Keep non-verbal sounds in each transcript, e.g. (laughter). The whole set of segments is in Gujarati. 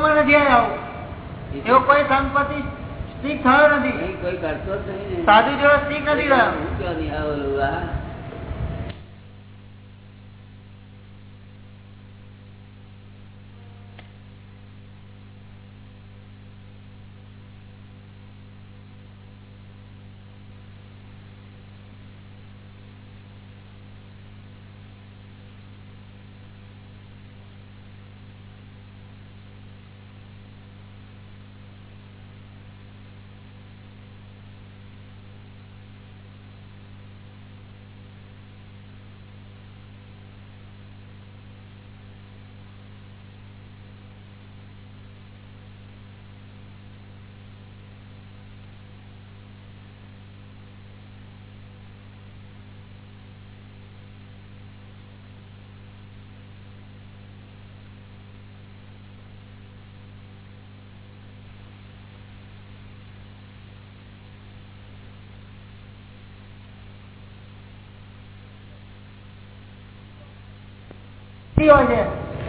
નથી એવો કોઈ સંપત્તિ સ્ટીક થયો નથી. કોઈ કરતો જ નહીં ને. સાધુ જેવો સ્ટીક નથી થયો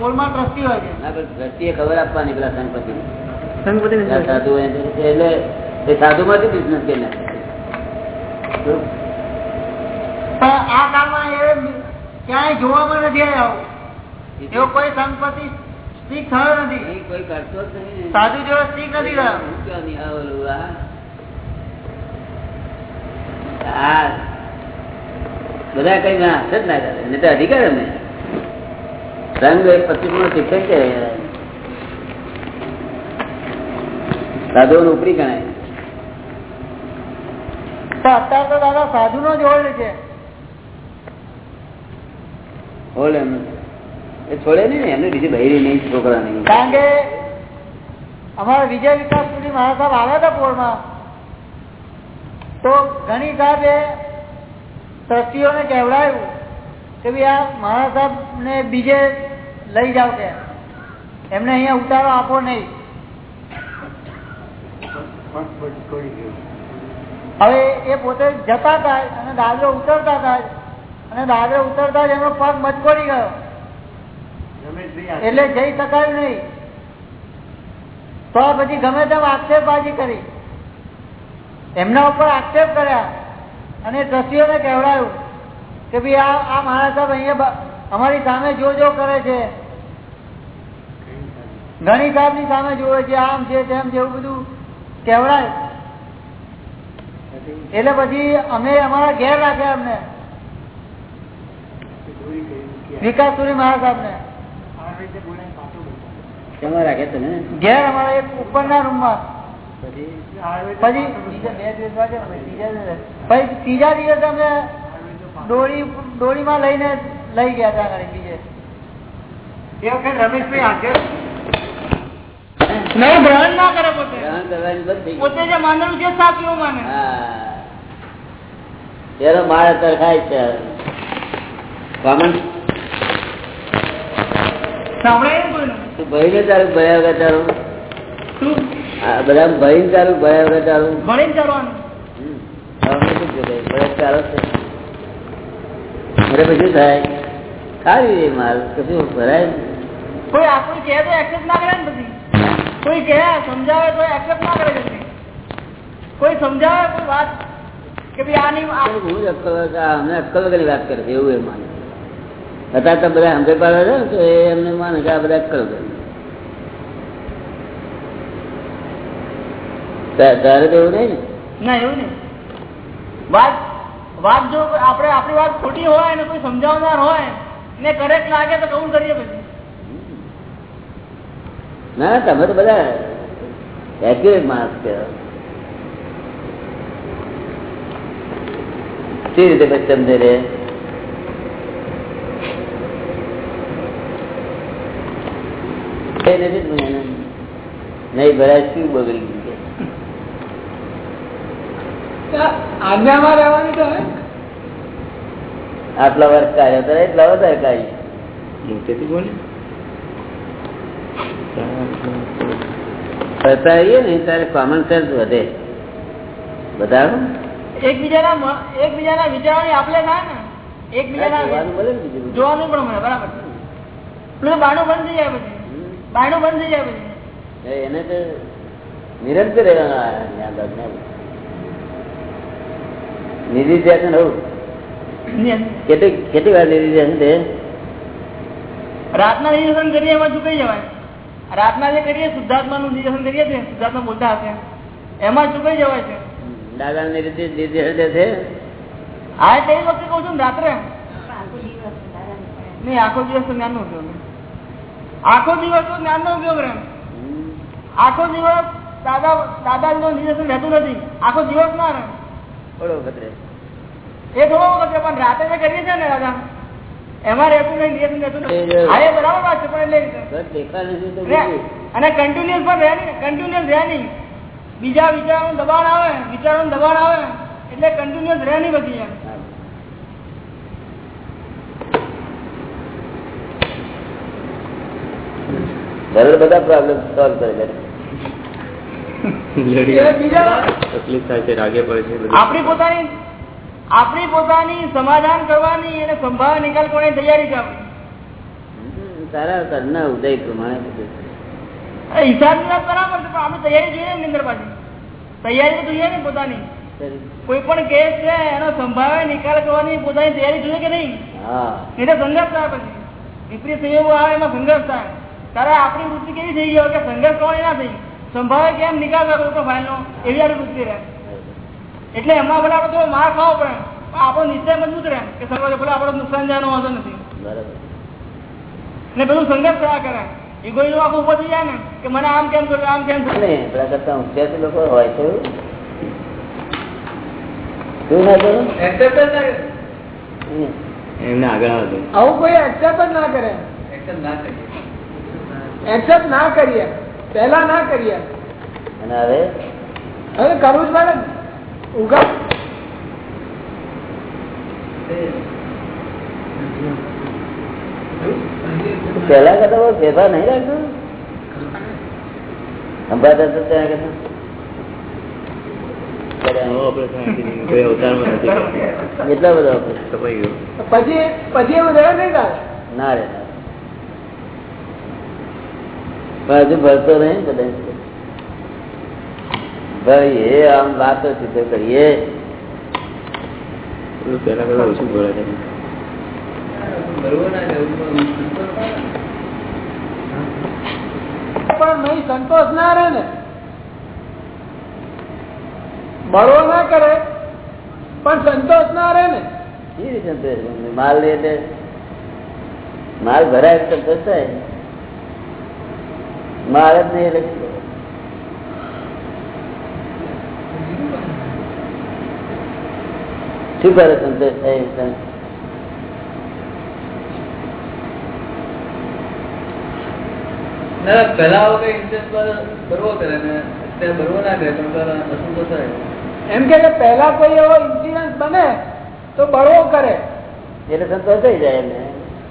પોલમાં ટ્રસ્ટી હોય છે ના, પણ દ્રષ્ટિએ ખબર આપવાની પેલા સંપત્તિ સંપત્તિ સાધુ એટલે એ સાધુ માંથી બિઝનેસ કરી આ કાળમાં એ ક્યાંય જોવામાં નથી આવ્યો એવો કોઈ સંપત્તિ સ્ટીક થયો નથી. કોઈ કરતો જ નહીં સાધુ જેવો સ્ટીક નથી? આ બધા કઈ ના હાથ જ ના કરે એને તો અધિકાર ને રંગ એક પચીસ નો શિક્ષક છે સાધુઓ ઉપરી ગણાય. અત્યારે તો દાદા સાધુ નો જ હોલ્ડ છે. હોલ્ડ એમ એ છોડે નહીં ને એમને બીજી બહેરી નહીં છોકરા નહીં. કારણ કે અમારા વિજય વિકાસ સુધી મારા સાહેબ આવ્યા હતા પોળમાં તો ઘણી સાહેબે ટ્રસ્ટીઓને કહેવડાયું કે ભાઈ આ મહારાજ સાહેબ ને બીજે લઈ જાઓ કે. એમને અહીંયા ઉતારો આપો નહીં. હવે એ પોતે જતા હતા અને દાદરો ઉતરતા હતા અને દાદરો ઉતરતા જ એનો પગ મચકોડી ગયો. એટલે જઈ શકાયું નહીં. તો પછી ગમે તેમ આક્ષેપબાજી કરી. એમના ઉપર આક્ષેપ કર્યા અને ટ્રસ્ટીઓને કહેવડાયું કે ભાઈ આ આ સાહેબ અહીંયા અમારી સામે જો જો કરે છે. ઘણી સાહેબની સામે જોવે છે આમ છે તેમ છે એવું બધું કહેવડાયું. એટલે પછી અમે અમારા ઘેર રાખ્યા અમને. વિકાસ સુરી મહારાજ કેમાં ઘેર અમારા એક ઉપરના રૂમમાં. પછી? પછી બીજા બે દિવસ બાદ ત્રીજા દિવસે ત્રીજા દિવસે અમે દોરી દોરીમાં લઈને લઈ ગયા હતા આગળ બીજે. એ વખત રમેશભાઈ હાજર. નહીં ગ્રહણ ના કરે પોતે. ગ્રહણ કરવાની બંધ થઈ ગઈ. પોતે જે માનેલું છે સાચું માને. એનો માળ અત્યારે છે કોમન સાંભળે એમ કોઈનું? તું ભાઈને તારું ભયા વગર તારું બધા ભાઈ તારું ભયા વગર તારું છે. અરે પછી થાય. ખાવી એ માલ કશું ભરાય ને. કોઈ આપણું કહે તો એક્સેપ્ટ ના કરે ને પછી. કોઈ કહે સમજાવે તો એક્સેપ્ટ ના કરે જલ્દી કોઈ સમજાવે કોઈ વાત કે ભાઈ આની આ હું જ અક્કલ વગર- આ અમને અક્કલ વગરની વાત કરે છે એવું એ માને. અત્યારે તો બધા સમજે પાડે છે ને તો એ એમને માને કે આ બધા અક્કલ વગર તારે તો એવું નહીં ને? ના એવું નહીં. વાત વાત જો આપણે આપણી વાત ખોટી હોય અને કોઈ સમજાવનાર હોય, ને કરેક્ટ લાગે તો કબૂલ કરીએ પછી ના, તમે તો બધા એક્યુરેટ માણસ કહેવાય સી રીતે પછી સમજે રે એ નથી જ મને એને. નહીં ભરાય, શું બગડી ગયું કે. આજ્ઞામાં રહેવાની આટલા વર્ષ કાર્ય હતા એટલા વધારે કાર્ય ને ત્યારે કોમન સેન્સ વધે. બધા એકબીજાના એકબીજાના વિચારવાની આપણે થાય ને એકબીજાના જોવાનું મળે ને બીજું બધું. જોવાનું પણ મળે બરાબર. બાણું બંધ થઈ જાય પછી. બાણું બંધ થઈ જાય પછી. એને તો નિરંતર રહેવાના દાદા ધ્યાન હોવું કેટલી કેટલી વાર નિધિ છે? રાતના નિર્દેશન કરીએ એમાં ચૂકાઈ જવાય? રાતના જે કરીએ શુદ્ધાત્મા નું નિર્દેશન કરીએ છીએ શુદ્ધાત્મા બોલતા હશે. એમાં ચૂકાઈ જવાય છે? દાદા ની રીતે નિર્દેશ દે છે? હા તે વખતે કઉ છું ને રાત્રે. નહીં આખો દિવસ તો જ્ઞાન નો ઉપયોગ આખો દિવસ તો જ્ઞાન નો ઉપયોગ રહે. આખો દિવસ દાદા દાદાનું નિર્દેશન રહેતું નથી. આખો દિવસ ના રહે. થોડો વખત રહે. એ થોડો વખત પણ રાતે જે કરીએ છીએ ને દાદા. એમાં રહેતું નહીં રહેતું નથી. હા એ બરાબર વાત છે પણ એટલે અને કન્ટિન્યુઅસ પણ રહે નહીં કન્ટિન્યુઅસ રહે નહીં. બીજા વિચારોનું દબાણ આવે વિચારોનું દબાણ આવે એટલે કન્ટિન્યુઅસ રહે નહીં બધી એમ. બધા પ્રોબ્લેમ સોલ્વ કરે તકલીફ થાય છે રાગે પડે છે આપણી પોતાની આપણી પોતાની સમાધાન કરવાની અને સંભાવ નિકાલ કરવાની તૈયારી છે તારા ઘરના ઉદય પ્રમાણે હિસાબ હિસાબની બરાબર છે પણ આપણે તૈયારી જોઈએ ને અંદર પાછી. તૈયારી તો જોઈએ ને પોતાની. કોઈ પણ કેસ છે એનો સંભાવે નિકાલ કરવાની પોતાની તૈયારી જોઈએ કે નહીં? હા. એટલે સંઘર્ષ થાય પછી. વિપરીત સંયોગો આવે એમાં સંઘર્ષ થાય. તારે આપણી વૃત્તિ કેવી થઈ ગઈ કે સંઘર્ષ કરવાની ના થઈ. સંભાવે કેમ? નિકાલ કરો તો ફાઇલનો. એવી આપણી વૃત્તિ રહે. એટલે એમાં ભલે આપણે થોડો માર ખાવો પડે પણ આપણો નિશ્ચય મજબૂત રહે કે સર્વ ભલે આપણો નુકસાન જવાનો વાંધો નથી. ને બધું સંઘર્ષ થયા કરે. ઇગોઈઝમ આખું ઊભો થઈ જાય ને કે મને આમ કેમ કર્યું આમ કેમ ને થયું પેલા કરતા લોકો હોય છે ના એમને આગળ આવું કોઈ એક્સેપ્ટ જ ના કરે. એક્સેપ્ટ ના કરીએ. પહેલા ના કરીએ. અને હવે? હવે કરવું જ પડે ને. ઉગા. પેલા કરતા બહુ ફેરફાર નહીં લાગતો સંભાળતા તો ત્યાં કરતા. નવો ઓપરેશન આપી દીધું. કોઈ અવતારમાં નથી કર્યું. એટલા બધા કપાઈ ગયું પછી પછી એવું રહે નહીં તારે ના રે ના પણ હજુ ભરતો નહીં બધા ભાઈ એ આમ વાતો સીધો કરીએ. પેલું ઓછું બોલે પણ નહીં સંતોષ ના રહે ને. બળવો ના કરે પણ સંતોષ ના રહે ને. કેવી રીતે સંતોષ? માલ લે માલ ભરાય સંતોષ થાય. માલ જ નહીં એટલે શું કરે? સંતોષ થાય ના પેલા વખતે ઇન્ટરેસ્ટ બરવો કરે ને અત્યારે બરવો ના કરે પણ પેલા અસંતોષ થાય. એમ કે પહેલા કોઈ એવો ઇન્સિડન્ટ બને તો બળવો કરે. એટલે સંતોષ થઈ જાય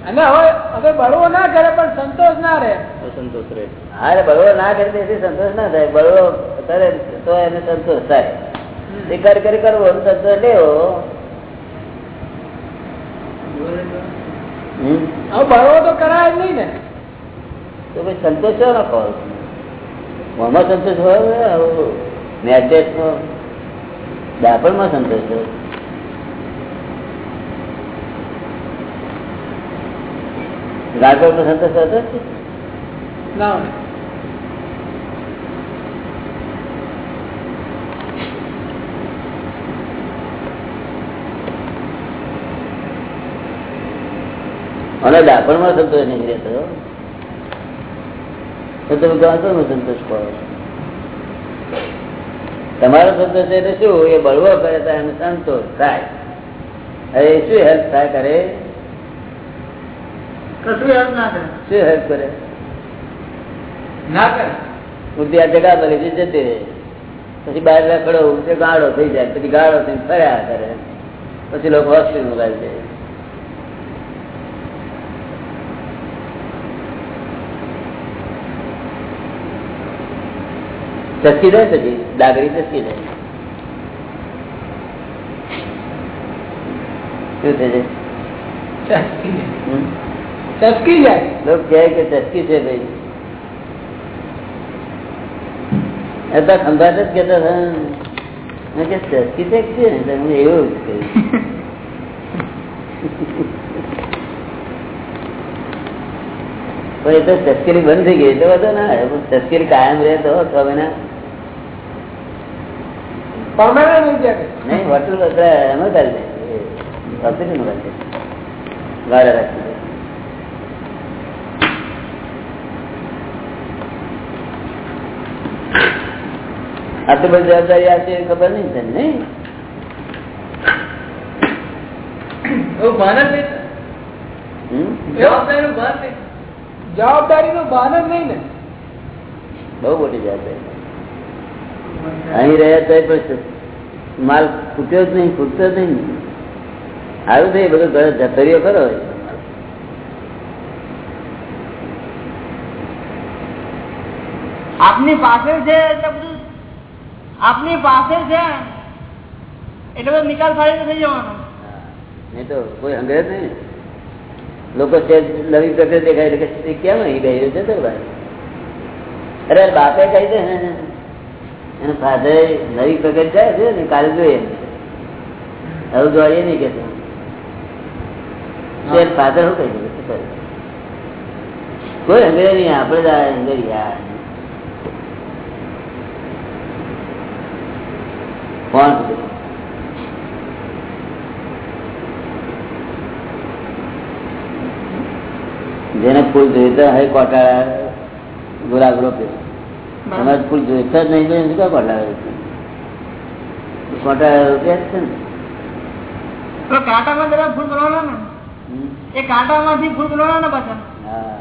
અને હવે હવે બળવો ના કરે પણ સંતોષ ના રહે. અસંતોષ રહે. એટલે બળવો ના કરે તેથી સંતોષ ના થાય. બળવો કરે તો એને સંતોષ થાય. સ્વીકાર કરી કરી કરવો સંતોષ લેવો બળવો તો કરાય નહીં ને. તો સંતોષ છે ના મોમાં સંતોષ હોય મેજેટનો દાપણમાં સંતોષ હોય. ગાગરમાં સંતોષ હતો ના. અને ડાપણમાં સંતોષ નહીં રહેતો. તો તમે ગાગરમાં સંતોષ કરો. તમારો સંતોષ એટલે શું? એ બળવો કરે તો એને સંતોષ થાય. અરે શું હેલ્પ થાય કરે? કશું યાદ ના કરે. શું હેલ્પ કરે? ના કરે. બુદ્ધિ આ જગા ભરી જતી રહે. પછી બહાર રખડો ગાળો થઈ જાય પછી ગાળો થઈ ફર્યા કરે. પછી લોકો હોસ્પિટલ મોકલી દે ચસકી જાય પછી ડાગરી ચસકી જાય શું થઈ જાય હમ? ચસકી જાય લોકો કહે કે ચસકી છે ભાઈ. હતા ખંભાત જ કહેતા હતા. મેં કે ચસ્કી તો એક છે ને તો મેં એવું જ કહ્યું પણ એ તો તસ્કરી બંધ થઈ ગઈ. એટલે બધો ના આવે. પણ તસ્કરી કાયમ રહે તો છ મહિના પરમાનન્ટ નહીં જાય નહીં હોટલ બધા એમાં ચાલે હોસ્પિટલમાં રાખી દે. આ તો બધી જવાબદારી આવશે એવી ખબર નહીં તને નહીં? જવાબદારી નું ભાન જ નહીં ને. બહુ મોટી જવાબદારી. અહીં રહ્યા તો માલ ખૂટ્યો જ નહીં ખૂટતો જ નહીં. સારું થઈ બધું ઘરે જતરીઓ કરો આપની પાસે છે એટલે બધું આપની પાસે છે. એટલે બધો નિકાલ ફાડી થઈ જવાનો. નહીં તો કોઈ હંગે જ નહીં. લોકો નવી પ્રક્રિયા દેખાય કે એ કેમ અહીં ગયું છે તો ભાઈ અરે બાપે કહી દે. એનું ફાધર નવી પ્રગટ જાય છે ને કાલે જોઈએ હવે જોઈએ નહીં કે ફાધર શું કહી કોઈ હંગે નહીં, આપણે જ આ હંગે યાર કોણ? જેને ફૂલ જોઈતા હોય કોટાળા ગુલાબ રોપે અમારે ફૂલ જોઈતા જ નહીં જોઈએ શું કામ કોટાળા રોપે? કોટાળા છે ને? કાંટામાં જરા ફૂલ બોલવાના ને. એ કાંટામાંથી ફૂલ બોલવાના ને પાછા. હા.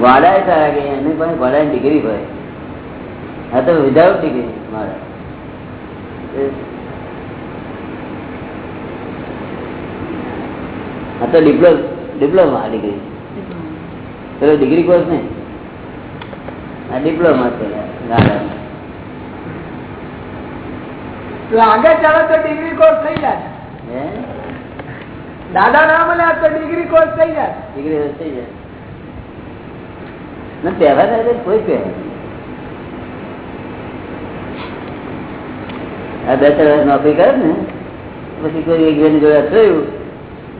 ગોળાય સારા કે એને પણ ગોળાની ડિગ્રી હોય. આ તો વિધાઉટ ડિગ્રી મારા. આ તો ડિપ્લો ડિપ્લોમા ડિગ્રી પેલો ડિગ્રી કોર્સ ને? આ ડિપ્લોમા છે આગળ ચાલો તો ડિગ્રી કોર્સ થઈ જાય. દાદા ના મળે તો ડિગ્રી કોર્સ થઈ જાય. ડિગ્રી હોય થઈ જાય. ના તહેવાર કોઈ તહેવાર આ બે ત્રણ નોકરી કરે ને પછી કોઈ એક જોડે થયું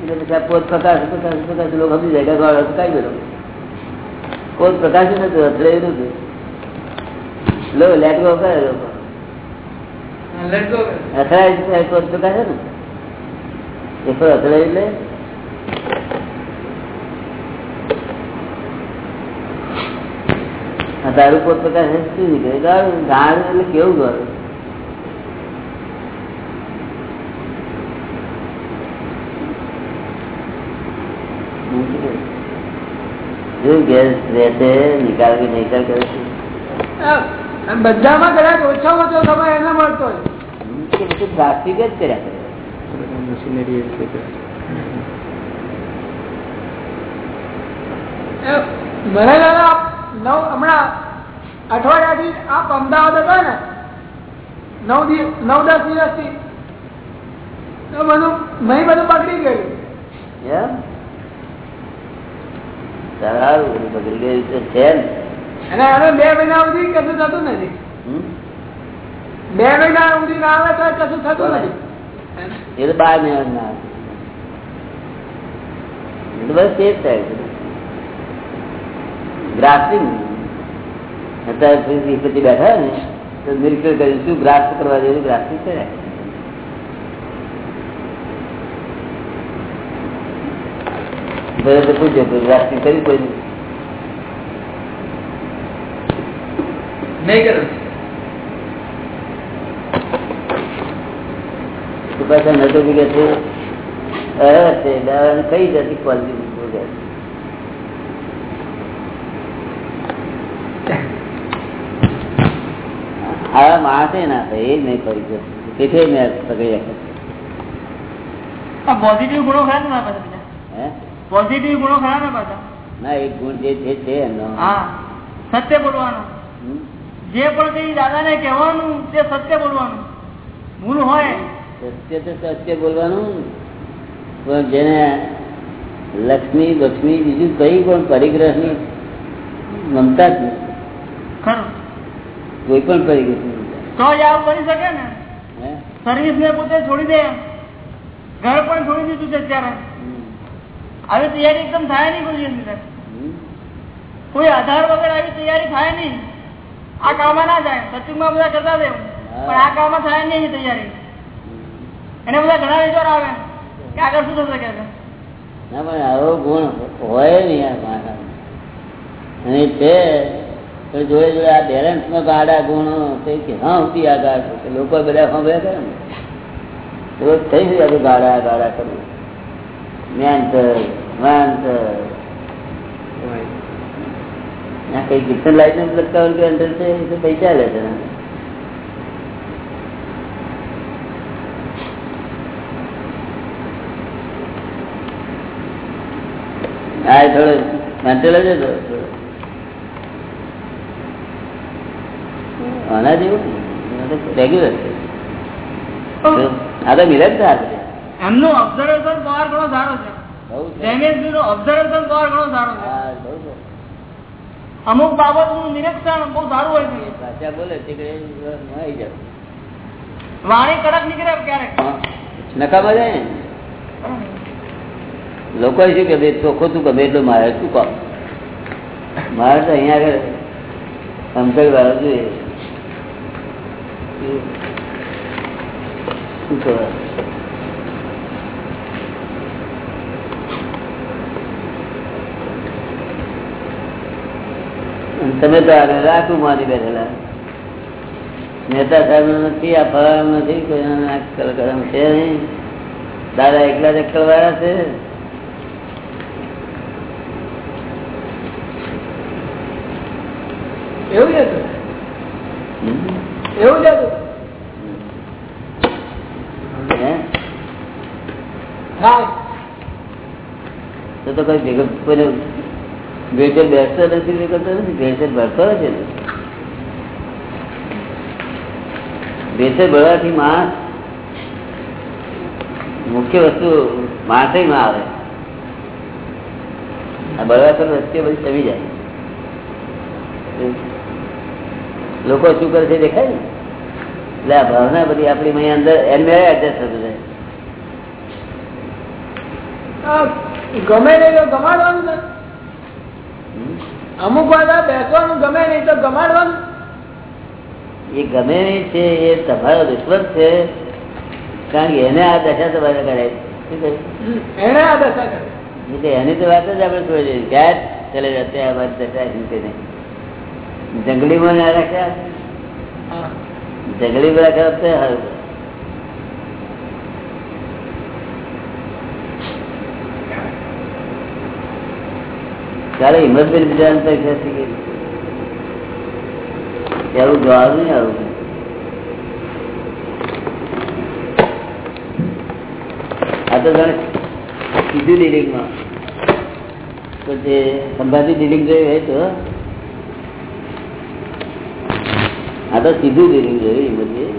એટલે પછી પોત પ્રકાશ પ્રકાશ પ્રકાશ લોકો સમજી જાય કે ગોળ ગયો પોત પ્રકાશ નતું અથડાયું નતું લો લેટ ગો કરે લોકો. અથડાય છે પોત પ્રકાશ ને? એ પર અથડાય એટલે? આ દારૂ પોત પ્રકાશ શું નીકળે દારૂ દારૂ એટલે કેવું ગયું શું ગેસ રહેશે નિકાલ કે નિકાલ કરે છે બધામાં કદાચ ઓછામાં ઓછો સમય એને મળતો હોય. કે બધું પ્લાસ્ટિક જ કર્યા કરે. એ છે મને દાદા નવ હમણાં અઠવાડિયાથી આપ અમદાવાદ હતા ને નવ દિવસ નવ દસ દિવસથી તો બધું મેં બધું બગડી ગયું. એમ? સારું બગડી ગયું તો છે ને અને બે મહિના સુધી કશું થતું નથી. બે મહિના સુધી ના આવે તો કશું થતું નથી. એ તો બાર મહિના ના આવે. એ બસ તે જ થાય. છે અત્યારે બેઠા ને તો નિરીક્ષણ કર્યું શું ગ્રાફ્ટ કરવા જેવું ગ્રાફિંગ કરે ઘરે તો પૂછ્યો કોઈ ગ્રાફ્ટિંગ કોઈ નહીં. કરું. નતો કે છે. અરે કઈ જતી ક્વોલિટી વગેરે આવા માણસે ના થાય એ જ નહીં કરી શકતું તેથી મેં પકડી રાખ્યા પોઝિટિવ ગુણો ખરા ને મારા પાસે હે? પોઝિટિવ ગુણો ખરા ને પાછા? ના એક ગુણ જે છે તે એમનો હા. સત્ય બોલવાનું? જે પણ કઈ દાદાને કહેવાનું તે સત્ય બોલવાનું. ભૂલ હોય. સત્ય તો સત્ય બોલવાનું. પણ જેને લક્ષ્મી લક્ષ્મી બીજું કઈ પણ પરિગ્રહની મમતા જ નથી. ખરું. કોઈ પણ પરિગ્રહ તો જ આવું કરી શકે ને? સર્વિસ ને પોતે છોડી દે. ઘર પણ છોડી દીધું છે અત્યારે. આવી તૈયારી એકદમ થાય નહીં અંદર. કોઈ આધાર વગર આવી તૈયારી થાય નહીં. આ કામમાં ના જાય. સચિવમાં બધા કરતા હતા પણ આ કામમાં થાય નહીં તૈયારી. એને બધા ઘણા વિચાર આવે કે આગળ શું થશે કે ના પણ આવો ગુણ હોય નહીં અને પણ જોડે જોડે આ બેલેન્સમાં ગાડા ગુણો તે કે હા ઉતી આ ગાડ કે લોકો બધા સાંભળ્યા કરે ને? તો થઈ જાય ગાડા ગાડા કરવું જ્ઞાનતર વાંતર આ કઈ કીર્તન લાઇસન્સ ને કે અંદર છે? પૈસા લે છે. હા થોડો હતો થોડો. આના જેવું? રેગ્યુલર છે. આ તો મિલે જ થાય એમનું ઓબ્ઝર્વેશન પાવર ઘણો સારો છે. બહુ છે. નું ઓબ્ઝર્વેશન પાવર ઘણો સારો છે. હા, બહુ છે. નિરીક્ષણ બહુ સારું હોય છે. બોલે વાણી કડક નીકળે ક્યારેક. નકામ જાય લોકો શું કે ભાઈ ચોખ્ખો તું ગમે એટલું મારે શું કહો મારે તો અહીંયા આગળ વાળો જોઈએ. શું કહેવાય? તમે તો રાખું મારી બેઠેલા. મહેતા સાહેબ નથી આ ફળ નથી કોઈ છે નહીં. દાદા એકલા જ અક્કલ છે. એવું જ હતું? એવું જ હતું? તો તો કઈ ભેગો કોઈને ભેળસેળ બેસતો નથી તે કરતો નથી ભેળસેળ ભરતો નથી ને. ભેળસેળ ભરવાથી માણસ મુખ્ય વસ્તુ માણસે માં આવે આ બળવા પર વચ્ચે બધી સમી જાય લોકો શું કરે છે દેખાય ને એટલે આ ભાવના બધી આપણી અહીં અંદર એમને એડજસ્ટ થતું જાય ગમે નહીં તો ગમાડવાનું છે હમ? અમુક વાર બેસવાનું ગમે નહીં તો ગમાડવાનું. એ ગમે નહીં છે એ તમારો દુશ્મન છે. કારણ કે એને આ દશા તમારે કરાય. એને આ દશા કરે એટલે એની તો વાત જ આપણે છોડી દીધી ક્યાં ચલે જતે અમારી દશા રીતે નહીં જંગલીમાં ના રાખ્યા. જંગલીમાં રાખ્યા તો સારું. ચાલો હિંમતબેન બીજા પરીક્ષા શીખી એવું જવાબ નહીં આવું. આ તો જાણે સીધું ડિલિંગમાં તો જે સંભાજી ડિલિંગ જોયું હોય તો? આ તો સીધું ડિલિંગ જોયું હિંમતજી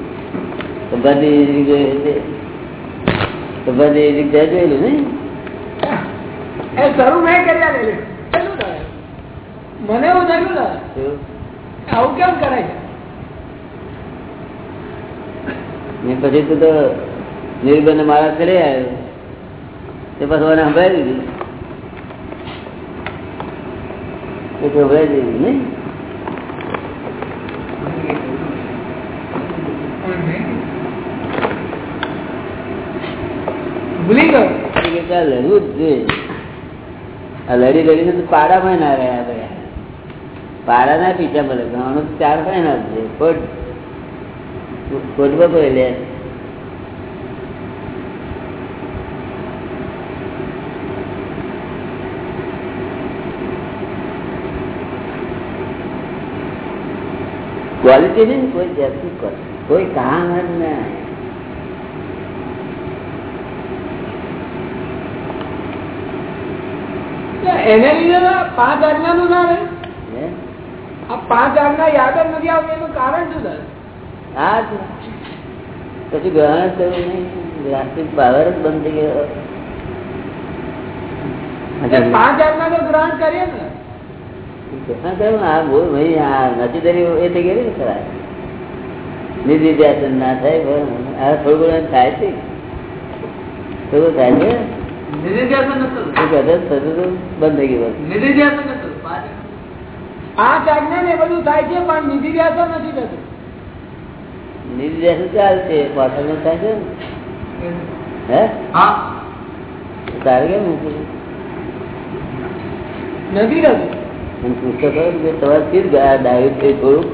સંભાજી ડિલિંગ જોયું હોય તે? સંભાજી ડિલિંગ ત્યાં જોયેલું ને એ શરૂ મેં કર્યા નહીં કેટલું થાય? મને એવું થયું ને આવું કેમ કરાય છે? ને પછી તો તો નિર્બંધ મારા કરી આવ્યો. તે પછી મને સંભળાવી દીધી. સંભળાવી દીધી નહીં? ભૂલી ગયો. લડવું જ જોઈએ. આ લડી લડીને તો પાડામાં ના રહ્યા ભાઈ. પાડા ના પીછા બધા ઘણું ચાર થાય ના છે કોટ કોટમાં બધો લે ક્વોલિટી નહીં કોઈ જાતની. કોઈ કામ જ ના એને લીધે પાંચ આજ્ઞાનું ના રહે? આ પાંચ આજ્ઞા યાદ જ નથી આવતી એનું કારણ શું થાય હા પછી ગ્રહણ નહીં રાષ્ટ્રિક પાવર જ બંધ થઈ ગયો. પાંચ આજ્ઞા તો ગ્રહણ કરીએ ને. ગ્રહણ કર્યું આ બોલ ભાઈ આ નથી ધરી એ થઈ ગયું ખરા. નિધિધ્યાસન ના થાય આ થોડું ઘણું થાય છે. થોડું થાય છે? બંધ થઈ ગયું. બસ. પાંચ આજ્ઞા ને બધું થાય છે પણ નિધિ વ્યાસ નથી થતું. નિધિધ્યાસન ચાલશે પાછળનું થાય છે ને? હે? તારે કેમ નથી? થતું. મને કે તમારે ગયા ડાયટ થઈ થોડુંક?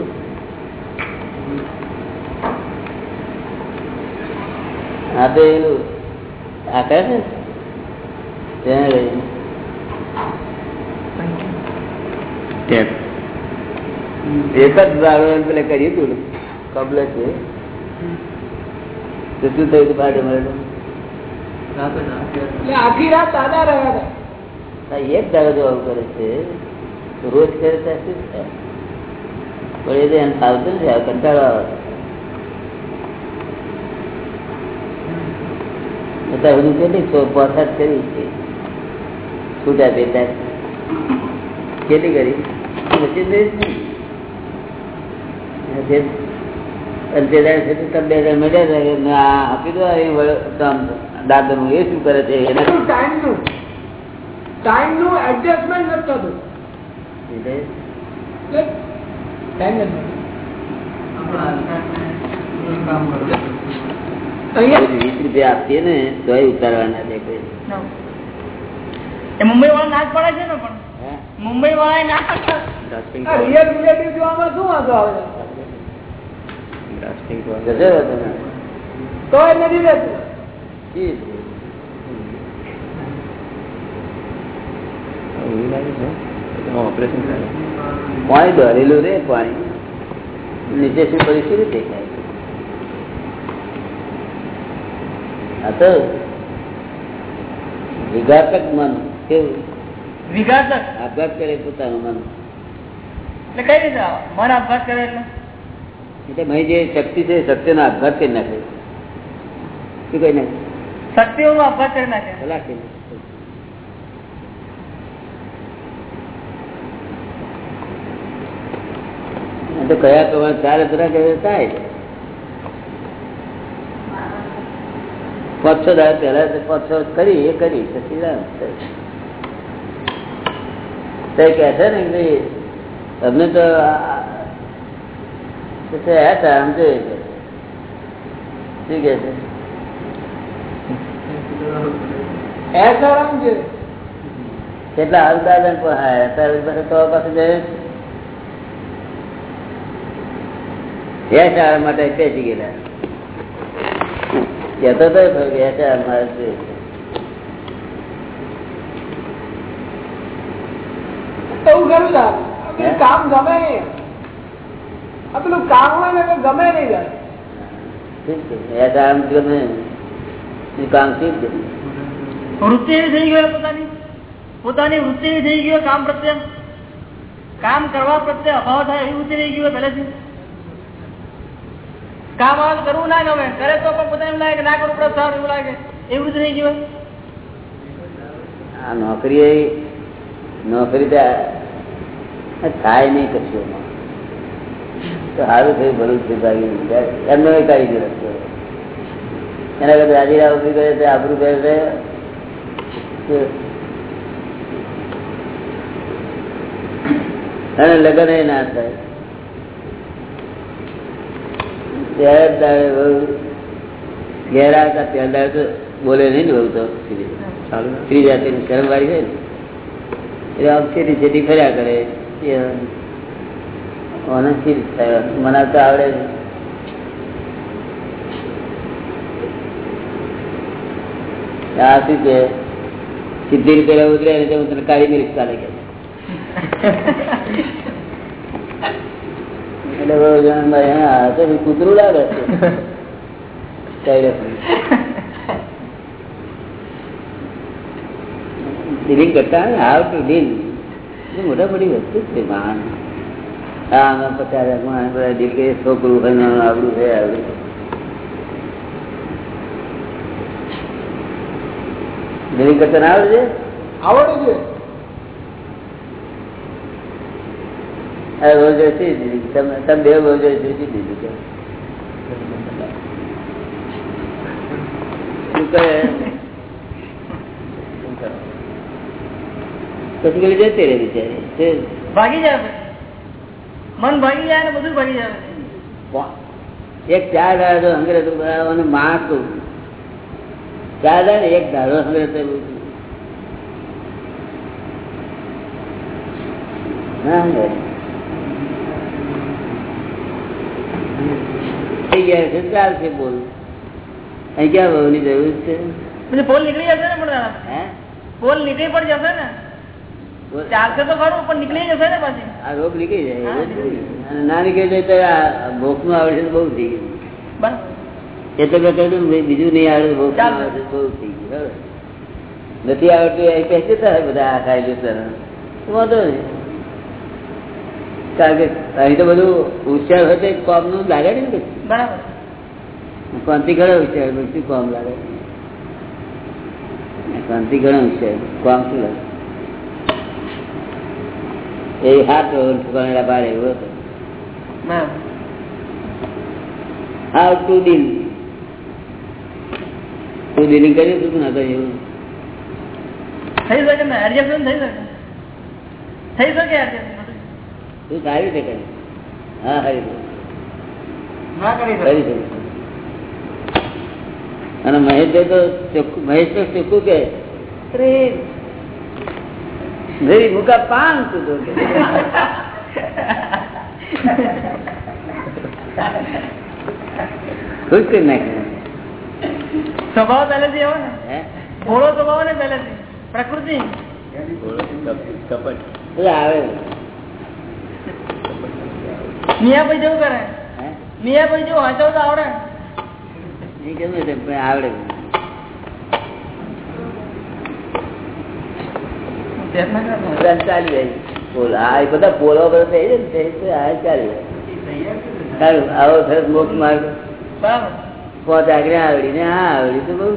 હા તો આ કહે છે ત્યાં રહી. ટેપ એક જ દ્રાવણ પેલે કર્યું હતું કબલે છે. તો શું થયું હતું પાછળ મારે આખી રાત દાદા રહ્યા હતા એક દાડો જવાબ કરે છે. રોજ કરે ત્યાં શું પણ એ તો એને ફાવતું નથી કંટાળો આવે. અત્યાર બધું કેટલી પોસાદ કરી છે. છૂટા પેટા કેટલી કરી? પછી નહીં. અને તે- અને તે દાડે છે તે તમે બે મળ્યા આપી દો એ શું કરે છે? એના ટાઈમનું? એડજસ્ટમેન્ટ નથી થતું. ટાઈમ વીસ રૂપિયા આપીએ ને તો ઉતારવાના છે મુંબઈ વાળા નાશ પડે છે ને પણ? મુંબઈ વાળા ના રિયલ રિલેટિવ જોવામાં શું વાંધો આવે. તો એ નથી રહેતું. શી ઓપરેશન પાણી દોરેલું રે પાણી. નીચે શું પરિસ્થિતિ દેખાય આ તો વિઘાતક મન કેવું? આપઘાત કરે પોતાનું મન. એટલે કઈ રીતે મન અભ્યાસ કરે એટલે? એટલે મહી જે શક્તિ છે શક્તિનો આપઘાત કરી નાખે. શું કઈ નાખે? શક્તિઓનો અભ્યાસ કરી નાખે. રાખી તો કયા પ્રમાણે ચાલે તરા થાય. પાંચ છ દાડા પહેલા તો પાંચ છ કરી એ કરી પછી. તે કે છે ને ભાઈ તમને તો આ- તો તે આ જોઈએ છે શું કહે છે? કેટલા હાલતા પણ હા અત્યારે તો પાસે જાય એ શાળા માટે પેસી ગયેલા. કહેતો તો ખરો એ શાળા મારે જોઈએ છે. એવું ખરું છે આ પેલું કામ ગમે નહીં આ પેલું કામ હોય ને તો ગમે નહીં જાય. ઠીક છે. એ શાળામાં ગમે એ કામ ઠીક છે વૃત્તિ એવી થઈ ગઈ હોય પોતાની? પોતાની વૃત્તિ એવી થઈ ગઈ હોય કામ પ્રત્યે? કામ કરવા પ્રત્યે અભાવ થાય એવી વૃત્તિ થઈ ગઈ હોય પહેલેથી? કામ આવે તો કરવું ના ગમે. કરે તો પણ પોતાને એમ લાગે કે ના કરવું પડે સારું એવું લાગે. એવી વૃત્તિ થઈ ગઈ હોય? આ નોકરી એ નોકરી થાય નહીં કશું. તો સારું થયું ભલું થયું એમનો કાઢી ગયો રસ્તો. એના કરતા રાજીરા ઊભી કરે છે આબરૂ કરે છે અને લગ્ન એ ના થાય. ત્યારે તારે બહુ ઘેર આવતા ત્યાં તો બોલે નહીં ને બહુ તો? સ્ત્રી જાતિની શરમ વાળી હોય ને. આમ છેટી છેટી ફર્યા કરે. એ ઓને સીધી થાય? મનાવતા આવડે. આ શું કે? સિદ્ધિ રૂપિયા ઉતરે ને હું તને કાઢી એટલે હા આ તો કૂતરું લાગે છે (laughs) કઈ રકમ ડીલિંગ કરતા હાવ ટુ ડીલ એ મોટા મોટી વસ્તુ જ છે માન. હા અમે પચાસ હજારમાં બધા ડીલ કરીએ છોકરું હોય ને આવડું છે આવડું ડીલિંગ કરતા ના આવડે છે? આવડવું જોઈએ આ રોજ ઓછી દીધી તમે તમે બે રોજ ઓછી દીધું કે શું કહે? પછી પેલી જતી રહે બિચારી ભાગી જાય મન ભાગી જાય ને બધું ભાગી જાય એક ચાર દાડો અંગ્રેજ અને માતું તું ચાર દાડે એક દાડો અંગ્રેજ ના અંગ્રેજ. થઈ ગયા છે ચાલશે બોલ. અહીં ક્યાં બહુની જરૂર છે? પોલ નીકળી જશે ને પણ પોલ નીકળી પણ જશે ને. ચાલશે તો ખરું પણ નીકળી જશે ને પાછી. આ રોગ નીકળી જાય. અને ના નીકળી જાય તો આ ભૂખનું આવડે બહુ થઈ ગયું. એટલે મેં કહ્યું બીજું નહીં આવડે તો બહુ થઈ ગયું નથી આવડતું એ થાય બધા આ કાયદેસર વાંધો નહીં. કારણ કે અહીં તો બધું હોશિયાર હોય તો એક કોમનું લાગે ને બરાબર. કોનથી ઘણો હોશિયાર શું કોમ લાગે કોનથી ઘણો હોશિયાર કોમ શું લાગે? એ હાથ ગણેલા પાડે એવો હતો. હાઉ ટુ ડીલ તું ડીલિંગ કર્યું તું કે ના કર્યું થઈ શકે ને એડજસ્ટમેન્ટ થઈ શકે. થઈ શકે adjustment. તું સારી રીતે કરી? હા સારી કરી શકે. અને મહેશ તો મહેશ તો ચોખ્ખું કે? ઘરી મુકા પાન તું ખુશ કરી નાખે સ્વભાવ પહેલેથી એવો ને ભોળો સ્વભાવ ને પહેલેથી પ્રકૃતિ આવે મિયાભાઈ જેવું કરે મિયાભાઈ જેવું વાંચો તો આવડે આવડે પોલો આવડી ને હા આવડી તો બહુ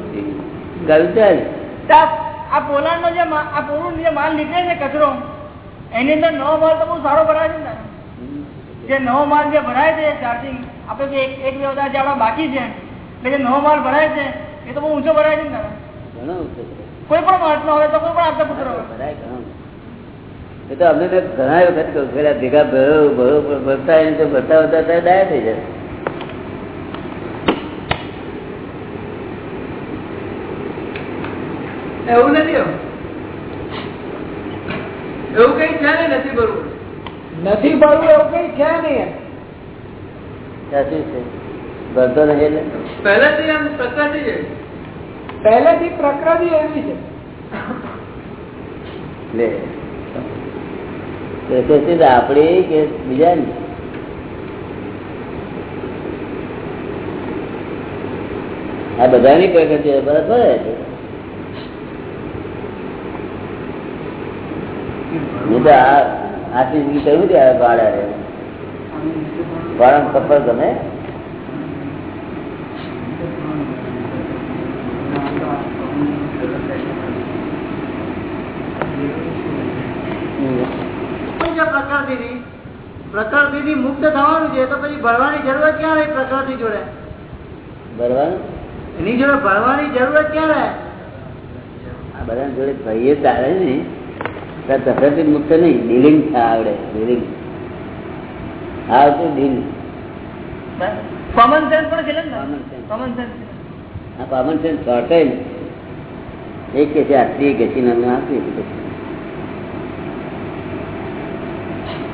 ગયું ચાલે આ- આ નો જે આ પોળું જે માલ નીકળે છે કચરો એની અંદર નવો માલ તો બહુ સારો ભરાય છે ને જે નવો માલ જે ભરાય છે ચાર્જિંગ આપણે એક એક બે જે આપણા બાકી છે એટલે જે નવો માલ ભરાય છે એ તો બહુ ઊંચો ભરાય છે ને ઘણો ઊંચો. કોઈ પણ માણસનો હોય તો કોઈ પણ આપતા પુત્ર હોય ભરાય ઘણો. એ તો અમને તો ઘણા વખત કહ્યું પેલા ભેગા ભરો ભરો પણ ભરતા એને તો ભરતા ભરતા ત્યારે ડાયા થઈ જાય એવું નથી એમ. એવું કઈ છે ને નથી બરોબર નથી ભરવું એવું કઈ છે નહીં એમ. સાચું છે ભરતો નથી એટલે પહેલેથી એમ પ્રકૃતિ છે પહેલેથી પ્રકૃતિ એવી છે. આપડી કે બીજા ને આ બધાની પ્રકૃતિ બરાબર? આ જિંદગી કહ્યું છે ભાડા રે. ભાડા કપડ ગમે છે પ્રકૃતિથી પ્રકૃતિથી મુક્ત થવાનું છે તો પછી ભરવાની જરૂરત ક્યાં રહી પ્રકૃતિ જોડે? ભરવાનું એની જોડે ભરવાની જરૂરત ક્યાં રહે? આ બધા જોડે ભાઈએ ચાલે ને. પ્રકૃતિ મુક્ત નહીં ડીલિંગ આવડે ડીલિંગ આવતું ડીલ કોમન સેન્સ પણ છે કોમન સેન્સ આ કોમન સેન્સ શોર્ટે એક કે છે આટલી ઘસી નામ આપી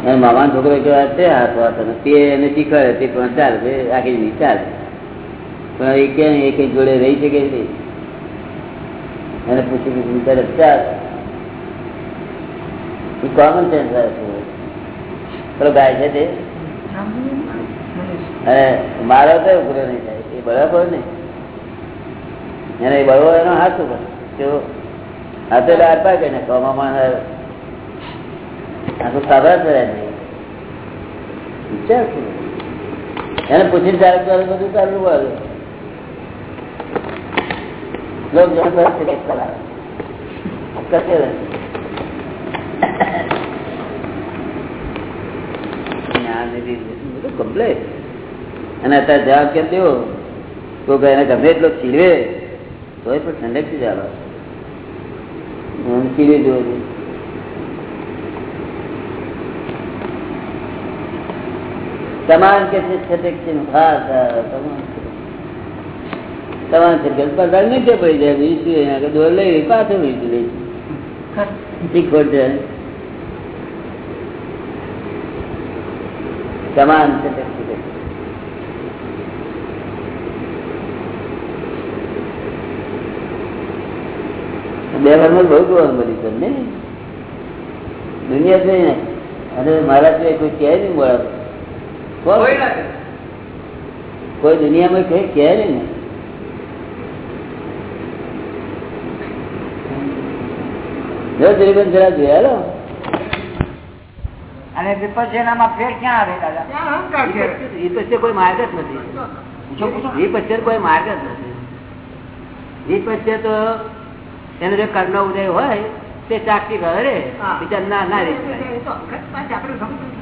મામાનો છોકરો કેવા છે હાથ વાત તે એને શીખવાડે તે પણ ચાલે આખી ચાલે. પણ એ કે એક જોડે રહી શકે નહીં એને પૂછી પૂછી તરત ચાલ. એ કોમન સેન્સ પેલો ગાય છે તે? મારો તો ઉઘરો નહીં થાય. એ બરાબર ને? એને એ બળવો એનો હાથ ઉપર તો હાથે હાથ પાકે ને કમામાં આખું ખબર જ? એને પૂછીને કરે બધું ચાલુ બોલે લોક જણ અને અત્યારે જવાબ કેમ દેવો? તો એને ગમે એટલો ચીડવે તોય પણ ઠંડકથી ચાલો. ચીડવી જવો જોઈએ સમાન કે છે છટક છે હા સમાન છટક પગાર નીચે પડી જાય બીજું અહીંયા આગળ દોર લઈ પાછો બીજું લઈ શીખવડ જાય સમાન છટક છટક બે ઘરમાં બહુ જોવા મળી તમને દુનિયા છે ને અને મારા સિવાય કોઈ કહે નહીં મળે કોઈ ના દુનિયામાં કઈ કહે નહીં. ને જો જરીબન જરા જોયા લો. અને વિપસ્યનામાં ફેર ક્યાં આવે દાદા? પછી કોઈ માર્ગ જ નથી. એ પછી. કોઈ માર્ગ જ નથી. પછી તો એનો જે કર્ણ ઉદય હોય તે ચાકતી હા. બીજા ના ના રે.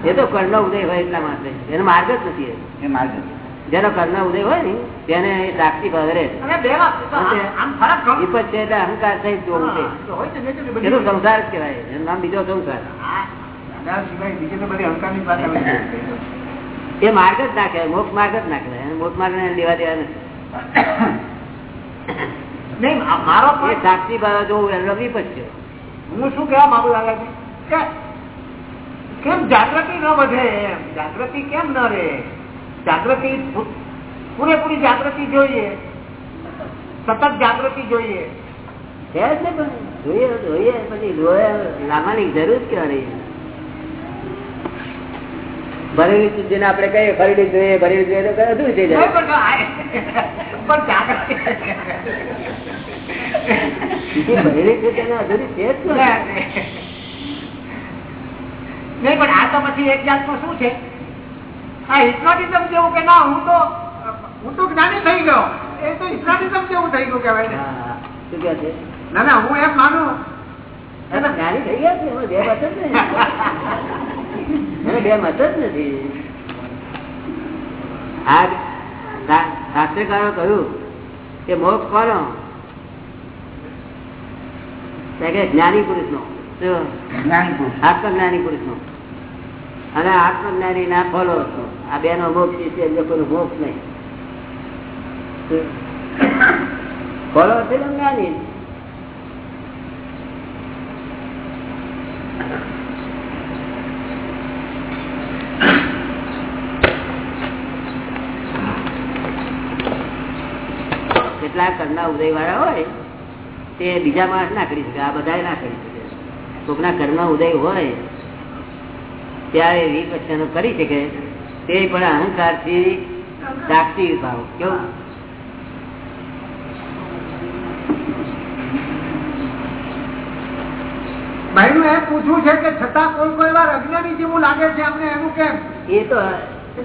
એ તો કર્ણ ઉદય હોય એટલા માટે. એનો માર્ગ જ નથી એ. માર્ગ જેનો કર્ણ ઉદય હોય ને તેને ચાકતી ઘરે અને બે વાત તો આમ- આમ ફરક એ ઘણો. પછી એટલે અહંકાર સહિત જોવું છે. હા, તો હોય છે, નહીં તો એ બધી- તો સંસાર જ કહેવાય. એનું નામ બીજો સંસાર. છે. એ માર્ગ જ ના કહેવાય મોક્ષ માર્ગ જ ના કહેવાય. એને મોક્ષ માર્ગ ને લેવા દેવા નથી. (coughs) સાક્ષી ભાવ જોવું એનો વિપત છે હું શું કહેવા માંગુ દાદાજી કે કેમ જાગૃતિ ન વધે એમ? જાગૃતિ કેમ ન રહે? જાગૃતિ પૂરેપૂરી જાગૃતિ જોઈએ. સતત જાગૃતિ જોઈએ. જોઈએ જોઈએ પછી લાવવાની જરૂર જ ક્યાં રહી? ભરેલી ચીજને આપણે કહીએ ફરી જોઈએ ભરેલી જોઈએ તો અધૂરી થઈ જાય. પણ આ- પણ. નહીં આ તો પછી એક જાતનું શું છે? આ હિપ્નોટિઝમ જેવું કે ના હું તો હું તો જ્ઞાની થઈ ગયો. એ તો હિપ્નોટિઝમ જેવું થઈ ગયું કેવાય શું છે? ના ના હું એમ માનું. જ્ઞાની થઈ ગયા છે બે મત જ નહીં (laughs) બે મત જ નથી. આ શાસ્ત્રકારો કહ્યું કે મોક્ષ કોનો? જ્ઞાની પુરુષ નો આત્મજ્ઞાની પુરુષ. નો અને આત્મજ્ઞાની ના ફોલો આ બે નો મોક્ષ છે એમને કોઈ મોક્ષ નહીં. ફોલો છે ને જ્ઞાની? કેટલાક કરના ઉદય વાળા હોય તે બીજા માણસ ના કરી શકે આ બધા ના કરી શકે. કોકના કર્મ ઉદય હોય ત્યારે વિપક્ષનો કરી શકે તે પણ અહંકારથી સાક્ષી ભાવ કેવું? ભાઈનું એમ પૂછવું છે કે છતાં કોઈ કોઈ વાર અજ્ઞાની જેવું લાગે છે અમને એનું કેમ? એ તો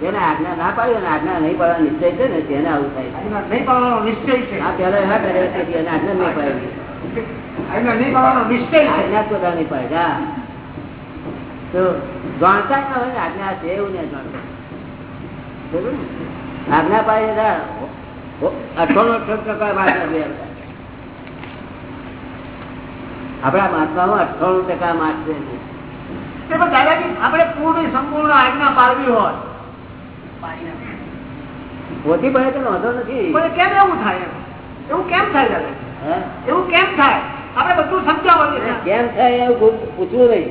જેને આજ્ઞા ના પાડી અને આજ્ઞા નહીં પાડવાનો નિશ્ચય છે ને તેને આવું થાય નહીં પાડવાનો નિશ્ચય છે. આ પેલા એવા કર્યા છે કે એને આજ્ઞા નહીં પાડવી આજ્ઞા નહીં પાડવાનો નિશ્ચય આજ્ઞા પોતા નહીં પાડે હા. તો જાણતા ન હોય ને આજ્ઞા છે એવું નહીં જાણતા. આજ્ઞા પાડી અઠાણું અઠાણું ટકા વાત. આપણા મહાત્મામાં અઠાણું ટકા માર્ક છે. દાદાજી આપણે પૂર્ણ સંપૂર્ણ આજ્ઞા પાડવી હોય. ઓછી પડે તો વાંધો નથી. પણ કેમ એવું થાય એવું કેમ થાય એવું કેમ થાય? આપણે બધું સમજાવવાનું કેમ થાય એવું પૂછવું નહીં.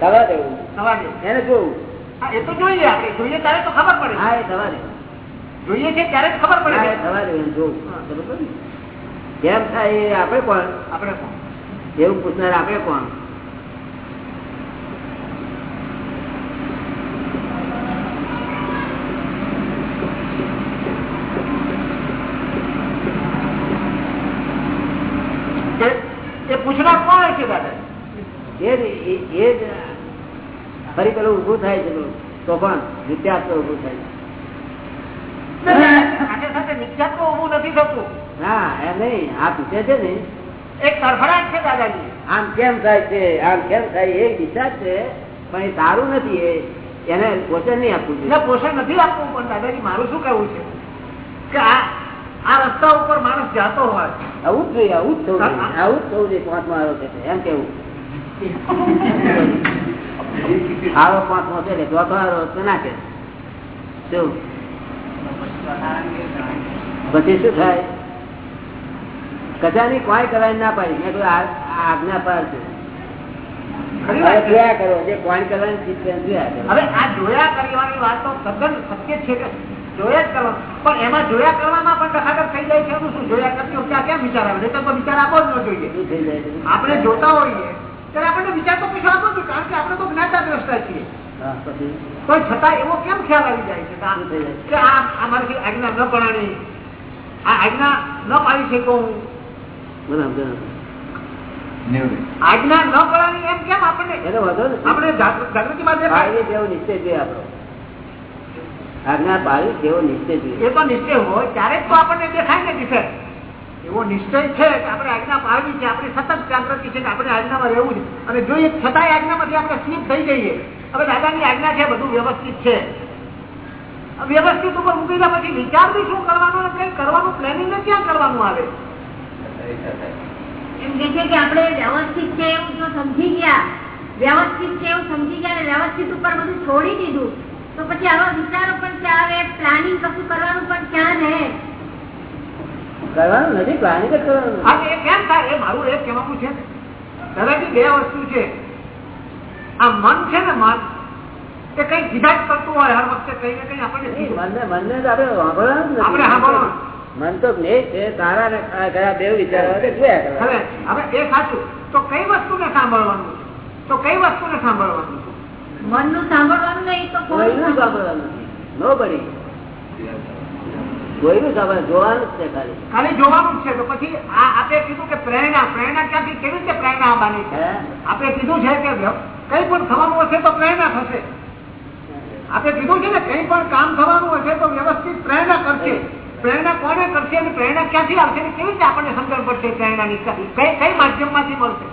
થવા દેવું સવારે એને જોવું. એ તો જોઈએ આપણે. જોઈએ ત્યારે તો ખબર પડે. હા એ થવા જોઈએ છે ત્યારે જ ખબર પડે. થવા દેવું જોવું. બરોબર? કેમ થાય એ આપણે કોણ? આપણે એવું પૂછનાર આપણે કોણ એ- એ પૂછનાર કોણ છે દાદા એ જ એ- એ જ ફરી પેલું ઊભું થાય છે પેલું તોફાન વિદ્યાર્થ ઊભું થાય છે. સાથે સાથે નિત્યાત્વ ઊભું નથી થતું ના એમ નહીં આ પૂછે છે ને એક તરફડાટ છે દાદાજી આમ કેમ થાય છે આમ કેમ થાય એ દિશા છે પણ એ સારું નથી એ એને પોષણ નહીં આપવું એટલે જોઈએ પોષણ છે તો પણ દાદાજી. મારું શું કહેવું છે? આ રસ્તા ઉપર માણસ જાતો હોય. આવું જ જોઈએ આવું જ થવું જોઈએ આવું જ થવું જોઈએ પાંચમો મારો છે એમ કેવું? (laughs) આરો પાંચ છે એટલે ચોથો આરો તો ના શું? પછી શું થાય? કચાની કોઈ કરવાની ના પાડી. મેં આ આજ્ઞા પાર છે. જોયા કરો જે કરવાની હવે આ જોયા કરવાની વાત તો તદ્દન સત્ય છે કે જોયા જ કરવા પણ એમાં જોયા કરવામાં પણ કથાગત થઈ જાય છે એનું શું? જોયા કરતી વખતે આ કેમ વિચાર આવે? તો વિચાર આપો જ ન જોઈએ? આપણે જોતા હોઈએ. ત્યારે આપણને વિચાર તો કશું આપવો જ કારણ કે આપણે તો જ્ઞાતા દ્રષ્ટા છીએ તો છતાં એવો કેમ ખ્યાલ આવી જાય છે? કે આ- અમારી આજ્ઞા ન પણાણી આ આજ્ઞા ન પાડી શકો. હું બરાબર. બરાબર. આજ્ઞા ન પડાણી એમ કેમ આપણને? એનો વાંધો નથી. આપણે જાગૃ- જાગૃતિમાં જેવો નિશ્ચય જોઈએ આપણો. આજ્ઞા પાળવી જેવો નિશ્ચય જોઈએ. એ તો નિશ્ચય હોય ત્યારે જ તો આપણને દેખાય ને ડિફેક્ટ. એવો નિશ્ચય છે કે આપણે આજ્ઞા પાડવી છે, આપણી સતત જાગૃતિ છે કે આપણે આજ્ઞામાં રહેવું છે. અને જોઈએ છતાંય આજ્ઞામાંથી આપણે સ્લીપ થઈ જઈએ. હવે દાદાની આજ્ઞા છે, બધું વ્યવસ્થિત છે. વ્યવસ્થિત ઉપર મૂકી પછી વિચાર બી શું કરવાનો કઈ કરવાનું પ્લેનિંગ ને ક્યાં કરવાનું આવે? એમ કે છે કે આપણે વ્યવસ્થિત છે એવું જો સમજી ગયા, વ્યવસ્થિત છે એવું સમજી ગયા અને વ્યવસ્થિત ઉપર બધું છોડી દીધું, તો પછી આવા વિચારો પણ ક્યાં આવે પ્લાનિંગ કશું કરવાનું પણ ક્યાં રહે? કરવાનું નથી પ્લાનિંગ જ કરવાનું હા એ કેમ થાય? એ મારું એ કહેવાનું છે દાદાજી બે વસ્તુ છે. આ મન છે ને મન એ કઈ કીધા જ કરતું હોય હર વખતે કઈ ને કઈ આપણને મનને મનને તો આપણે સાંભળવાનું આપણે સાંભળવાનું. મન તો જ્ઞેય છે સારા ને ખરા ખરા બેવ વિચારો હોય તો જોયા હવે હવે એ સાચું. તો કઈ વસ્તુને સાંભળવાનું છે? તો કઈ વસ્તુને સાંભળવાનું છે? મનનું સાંભળવાનું નહીં તો કોઈનું સાંભળવાનું નો Nobody. કોઈનું સાંભળે જોવાનું જ છે ખાલી. ખાલી જોવાનું જ છે. તો પછી આ આપણે કીધું કે પ્રેરણા. પ્રેરણા ક્યાંથી? કેવી રીતે પ્રેરણા આવવાની છે? આપણે કીધું છે કે કઈ પણ થવાનું હશે તો પ્રેરણા થશે. આપણે કીધું છે ને કઈ પણ કામ થવાનું હશે તો વ્યવસ્થિત પ્રેરણા કરશે. પ્રેરણા કોને કરશે અને પ્રેરણા ક્યાંથી આવશે અને કેવી રીતે આપણને સમજણ પડશે પ્રેરણાની? કઈ કઈ માધ્યમમાંથી મળશે?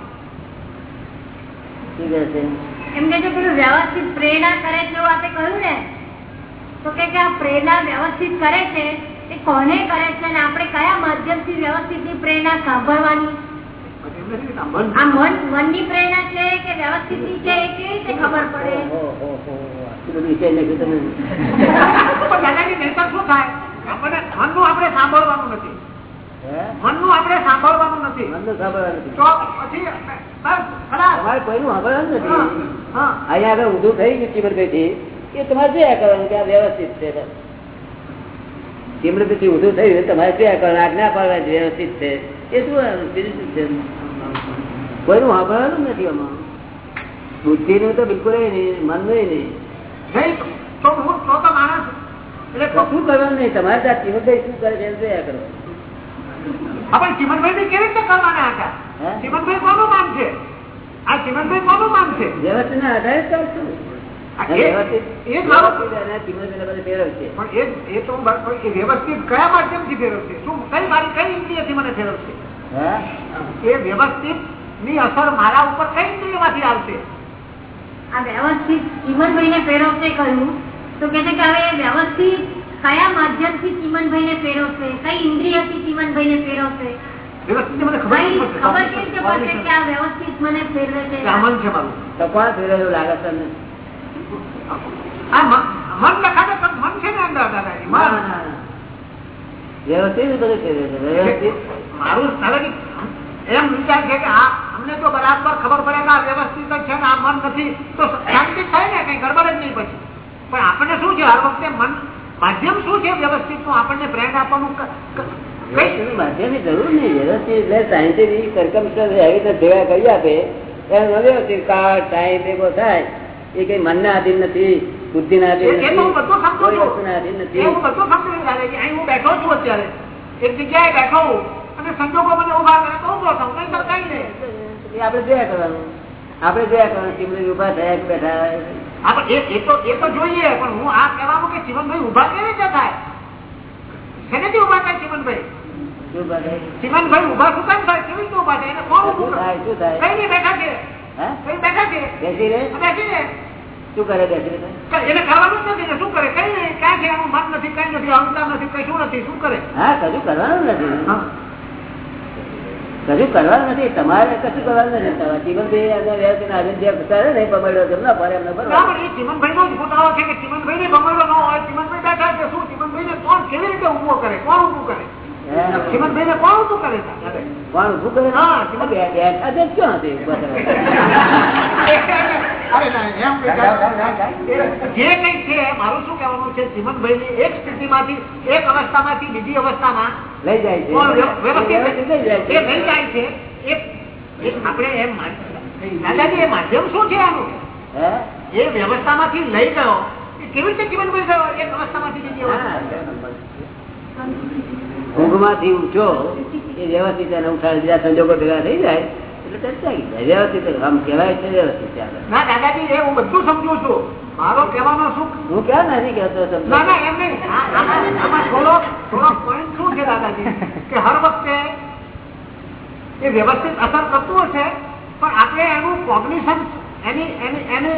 એમને જો કે પેલું વ્યવસ્થિત પ્રેરણા કરે છે એવું આપણે કહ્યું ને તો કે કે આ પ્રેરણા વ્યવસ્થિત કરે છે એ કોને કરે છે અને આપણે કયા માધ્યમથી વ્યવસ્થિતની પ્રેરણા સાંભળવાની? આ મન મન પ્રેરણા છે કે વ્યવસ્થિતની છે એ કેવી રીતે ખબર પડે? આપણે સાંભળવાનું નથી? મનનું આપણે સાંભળવાનું નથી. મનનું સાંભળવાનું નથી. તો પછી તમારે કોઈનું સાંભળવાનું નથી? હા અહીંયા આગળ ઊંધું થઈ ગયું ચીમરભાઈ એ તમારે જોયા કરવાનું કે આ વ્યવસ્થિત છે બસ? પછી ઊંધું થયું તમારે જોયા કરવાનું? આજ્ઞા પાડવા વ્યવસ્થિત છે. એ શું શું છે? કોઈનું સાંભળવાનું નથી આમાં. બુદ્ધિનું તો બિલકુલ નહીં મન નહીં. એટલે તો કરવાનું નહીં? તમારે ત્યાં ચીમનભાઈ શું કરે છે એમ જોયા કરો? આપણે ચીમનભાઈ કેવી રીતે કરવાના હતા? ચીમનભાઈ કોનું નામ છે? આ ચીમનભાઈ કોનું નામ છે? વ્યવસ્થિતના આધારે ચાલશું વ્યવસ્થિત. કયા માધ્યમથી ફેરવશે શું કઈ મારી કઈ ઇન્દ્રિયથી મને ફેરવશે એ વ્યવસ્થિતની અસર મારા ઉપર કઈ ઇન્દ્રિયમાંથી આવશે? આ વ્યવસ્થિત ચીમનભાઈ ને ફેરવશે કહ્યું. તો કે છે કે હવે વ્યવસ્થિત કયા માધ્યમથી ચીમનભાઈ ને ફેરવશે? કઈ ઇન્દ્રિયથી ચીમનભાઈ ને ફેરવશે? વ્યવસ્થિત મને ખબર કઈ ખબર કેવી રીતે પડશે કે આ વ્યવસ્થિત મને ફેરવે છે? આ મન છે મારું. તો ફેરવેલું લાગે છે તમને? વ્યવસ્થિત બધું છે મારું એમ વિચાર છે કે આ અમને જો બરાબર ખબર પડે કે આ વ્યવસ્થિત છે ને આ મન નથી. તો શાંતિ થાય ને કઈ ગડબડ જ નહીં પછી. પણ આપણને શું છે હર વખતે મન માધ્યમ શું છે વ્યવસ્થિતનું આપણને પ્રેરણા આપવાનું માધ્યમની જરૂર નહીં. વ્યવસ્થિત એટલે સાયન્ટિફિક circumstance એવી રીતે ભેગા કરી આપે. એમ વ્યવસ્થિત. કાળ ટાઈમ ભેગો થાય. એ કઈ બુદ્ધિના એ આધીન નથી બુદ્ધિ વસ્તુના આધીન નથી. હું બેઠો છું અત્યારે. એક જગ્યાએ બેઠો હું. અને સંજોગો મને ઊભા કરે તો ઊભો થાઉં? કઈ કઈ નહીં. એ જોયા કરવાનું. આપડે જોયા કરવાનું ચીમડી ઊભા થયા બેઠા હા એ- એ તો એ તો જોઈએ. પણ હું આ કહેવાનું કે ચીમનભાઈ ઊભા કેવી રીતે થાય? શેનેથી ઊભા થાય ચીમનભાઈ? શું ઊભા શું કામ થાય? કેવી રીતે ઊભા થાય? એને થાય શું થાય? કઈ નહીં બેઠા છે. શું કરે બેસી કરવાનું નથી શું કરે? કઈ ક્યાં છે? એનું મત નથી કઈ નથી અહંકાર નથી કઈ શું નથી. શું કરે? હા કશું કરવાનું નથી. કશું કરવાનું નથી. તમારે કશું કરવાનું નથી. તમારે જીવનભાઈ અને વ્યવસ્થિત આજે જે બતાવે ને પમેડો છે ના પડે એમને બરાબર. એ ચિમનભાઈ નો ગોટાળો છે કે ચિમનભાઈ ને બમણો ન હોય ચીમનભાઈ બેઠા છે. શું? ચીમનભાઈ ને કોણ કેવી રીતે ઊભો કરે? કોણ ઉભું કરે? કોણ ઉભું કરે કોણ ઉભું કરે હા, ક્યાં (laughs) હતી જે કઈ છે મારું શું કહેવાનું છે? ની એક સ્થિતિમાંથી એક અવસ્થામાંથી બીજી અવસ્થામાં લઈ જાય છે. એ લઈ જાય છે. આપણે એમ દાદાજી એ માધ્યમ શું છે આનું? એ એ વ્યવસ્થામાંથી લઈ ગયો. એ કેવી રીતે જીવનભાઈ ગયો? એક અવસ્થામાંથી બીજી અવસ્થા ઊંઘમાંથી ઉઠો એ વ્યવસ્થિત ઉઠાડી બીજા સંજોગો ભેગા થઈ જાય એટલે ચર્ચા જાય. વ્યવસ્થિત આમ કહેવાય છે વ્યવસ્થિત ના દાદાજી હું બધું સમજુ છું. મારો કહેવાનો શું? હું ક્યાં નથી કહેતો ના ના એમ નહીં. આ- આમાં આમાં થોડો થોડો પોઈન્ટ શું છે દાદાજી? કે હર વખતે એ વ્યવસ્થિત અસર કરતું હશે પણ આપણે એનું કોગ્નિશન એની એની એને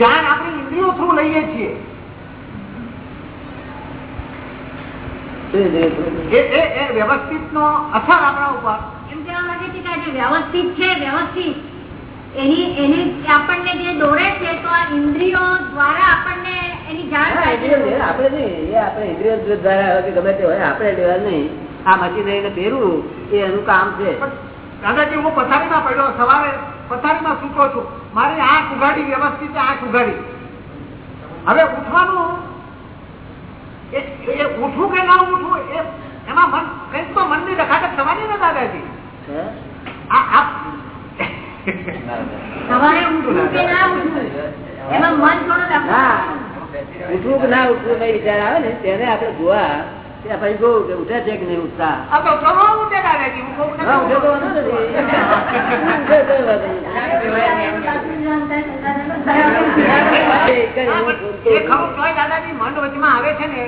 જાણ આપણી ઇન્દ્રિયો થ્રુ લઈએ છીએ શું છે? એ એ એ વ્યવસ્થિત નો અસર આપણા ઉપર. એમ છે કે જે વ્યવસ્થિત છે વ્યવસ્થિત એની એની આપણને જે દોરે છે તો આ ઇન્દ્રિયો દ્વારા આપણને એની જાણ આપણે નહીં. એ આપણે ઇન્દ્રિયો દ્વારા ગમે તે હોય આપણે લેવા નહીં. આ મશીન લઈને પહેરવું એ એનું કામ છે. દાદાજી હું પથારીમાં પડ્યો સવારે પથારીમાં સૂતો છું. મારી આંખ ઉઘાડી વ્યવસ્થિત આંખ ઉઘાડી. હવે ઉઠવાનું એ ઉઠવું કે ના ઉઠવું એ એમાં મન કંઈક તો મનની રખાકત થવાની ને દાદાજી સવારે ઉઠવું કે ના ઉઠવું એમાં મન થોડું ઉઠવું કે ના ઉઠવું નહીં વિચાર આવે ને તેને આપણે જોવા ત્યાં પછી કે ઉઠે છે કે નહીં ઉઠતા આ તો ચલો ઉઠે દાદાજી હું કહું હા ઉઠે તો વાંધો નથી ઉઠે તો વાંધો નથી. એ ખરું તોય દાદાજી મન વચમાં આવે છે ને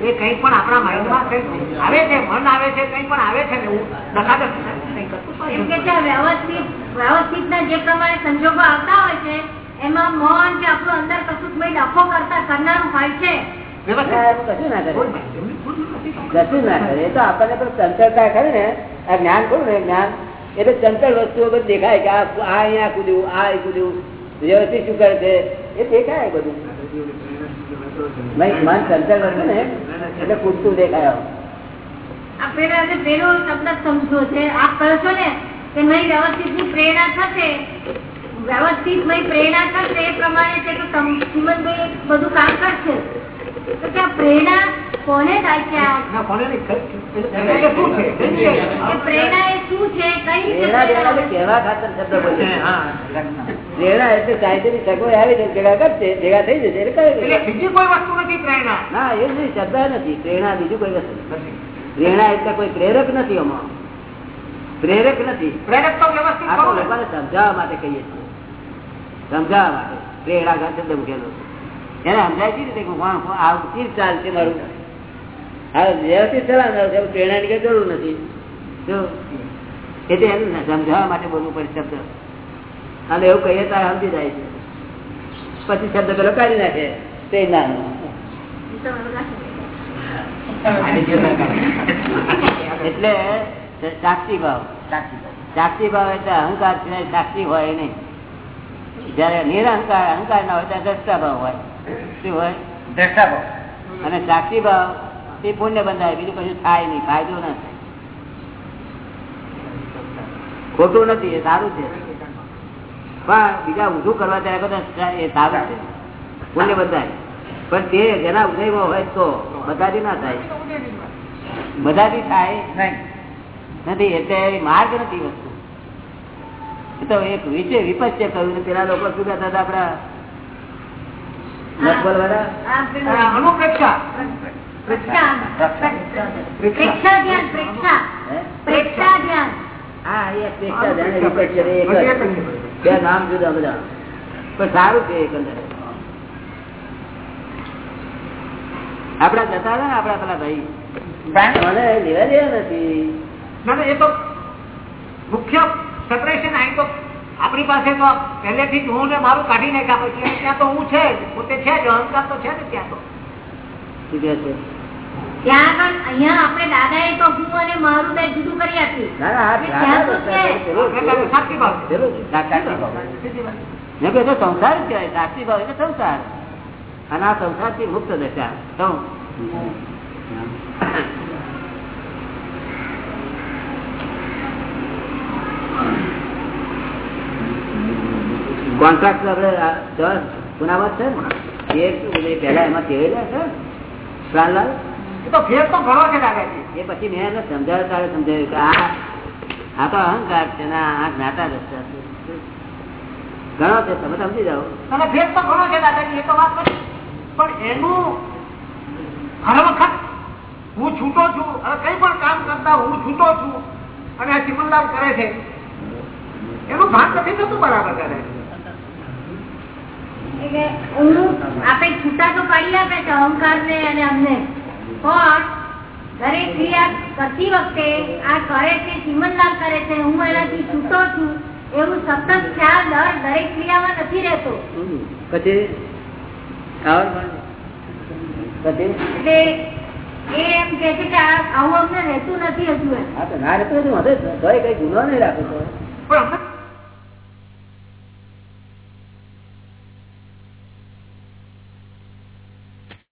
એ કઈ પણ આપણા માઇન્ડમાં કઈ આવે છે મન આવે છે કઈ પણ આવે છે ને એવું વ્યવસ્થિત વ્યવસ્થિત જે પ્રમાણે સંજોગો આવતા હોય છે એમાં મન કે આપણું અંદર કશું ડફો કરતા કરનારું હોય છે. ના, એમ કશું ના કરે. કશું ના કરે. એ તો આપણને પણ ચંચળતા ખરી ને. આ જ્ઞાન ખરું ને જ્ઞાન. એટલે ચંચળ વસ્તુઓ દેખાય કે આ આ અહીંયા કૂદ્યું આ અહીં કૂદ્યું વ્યવસ્થિત શું કરે છે? એ દેખાય બધું. નહીં, મન ચંચળ વસ્તુ ને એટલે કૂદતું દેખાય પેલા શબ્દ સમજો છે. આપ કહો છો ને કે નહીં વ્યવસ્થિત પ્રેરણા થશે. વ્યવસ્થિત પ્રેરણા થશે એ પ્રમાણે છે કે બધું કામ કરશે. પ્રેરણા કોને? પ્રેરણા એ શું છે? કઈ રીતે પ્રેરણા પ્રેરણા દેવાને કહેવા ખાતર શબ્દ બોલે છે. હા. પ્રેરણા એટલે સાહિત્યની સગવડ આવી છે ભેગા કરશે ભેગા થઈ જશે એટલે એટલે બીજી કોઈ વસ્તુ નથી પ્રેરણા? ના એ શબ્દ નથી. પ્રેરણા બીજું કોઈ વસ્તુ નથી. પ્રેરણા એટલે કોઈ પ્રેરક નથી અમારો પ્રેરક નથી. પ્રેરક તો વ્યવસ્થિત સમજાવવા માટે કહીએ છીએ. સમજાવવા માટે. પ્રેરણા ઘર શબ્દ મૂકેલો છે. એને સમજાય કઈ રીતે કોણ આવું ચીજ ચાલ છે મારું? આ વ્યવસ્થિત ચલાવનાર છે પ્રેરણાની કઈ જરૂર નથી. જો એટલે એને સમજાવવા માટે બોલવું પડે શબ્દ. અને એવું કહીએ ત્યારે સમજી જાય છે. પછી શબ્દ પેલો કાઢી નાખે. તે ના એટલે સાક્ષી ભાવ. સાક્ષી ભાવ એટલે અહંકાર સિવાય સાક્ષી હોય નહીં. જયારે નિરહંકાર અહંકાર ના હોય ત્યારે દ્રષ્ટા ભાવ હોય. શું હોય? અને સાક્ષી ભાવ એ પુણ્ય બંધાય બીજું કશું થાય નહીં ફાયદો ના થાય. ખોટું નથી એ સારું છે. પણ બીજા ઊંધું કરવા ત્યારે બધા એ સારું છે. પુણ્ય બંધાય. પણ તે જેના ઉદયમાં હોય તો બધાથી ના થાય. બધાથી થાય નથી એટલે માર્ગ નથી વસ્તુ. એ તો એક વિશે વિપક્ષે કહ્યું પેલા લોકો શું કહેતા હતા આપડા નસબલ વાળા અનુપ્રેક્ષા પ્રેક્ષા. પ્રેક્ષા. ધ્યાન પ્રેક્ષા. પ્રેક્ષા ધ્યાન. હા એ પ્રેક્ષા જાણે વિપસ્ય રે એક જ. બે નામ જુદા બધા. પણ સારું છે એકંદરે. આપડા જતા હતા ને આપડા પેલા ભાઈ. મને લેવા દેવા નથી. મુખ્ય સેપરેશન આઈ તો આપણી પાસે તો પહેલેથી જ હું ને મારું કાઢી નાખ્યા પછી ત્યાં તો હું છે પોતે છે જ અહંકાર તો છે ને ત્યાં તો. ત્યાં અહીંયા આપણે દાદાએ તો હું અને મારું બે જુદું કરી આપ્યું. સંસાર કહેવાય. સાક્ષી ભાવ એટલે સંસાર. અને આ સંસારથી મુક્ત દશા. કોન્ટ્રાક્ટ આપડે પુનાવત છે ને. છે, પહેલા એમાં કહેવાય છે પ્રાણલાલ? એ છે. પછી મેં એને સમજાવ્યું તારે સમજાવ્યું કે આ આ તો અહંકાર છે ને આ જ્ઞાતા રસ્તા છે. ઘણો છે તમે સમજી જાઓ. અને ભેદ તો ઘણો છે દાદાજી એ તો વાત કરી પણ એનું હર વખત હું છૂટો છું અને કઈ પણ કામ કરતા હું છૂટો છું અને આ ચિમનલાલ કરે છે. એનું ભાન નથી થતું બરાબર કરે. એટલે હું આપણે છૂટા તો પાડી આપે છે અહંકાર ને અને અમને. પણ દરેક ક્રિયા કરતી વખતે આ કરે છે ચિમનલાલ કરે છે હું એનાથી છૂટો છું એવું સતત ખ્યાલ દર દરેક ક્રિયામાં નથી રહેતો. એમ કે છે કે આવું અમને રહેતું નથી હજુ ના રહેતું હતું, હવે કઈ ગુનો નહીં રાખો તો. પણ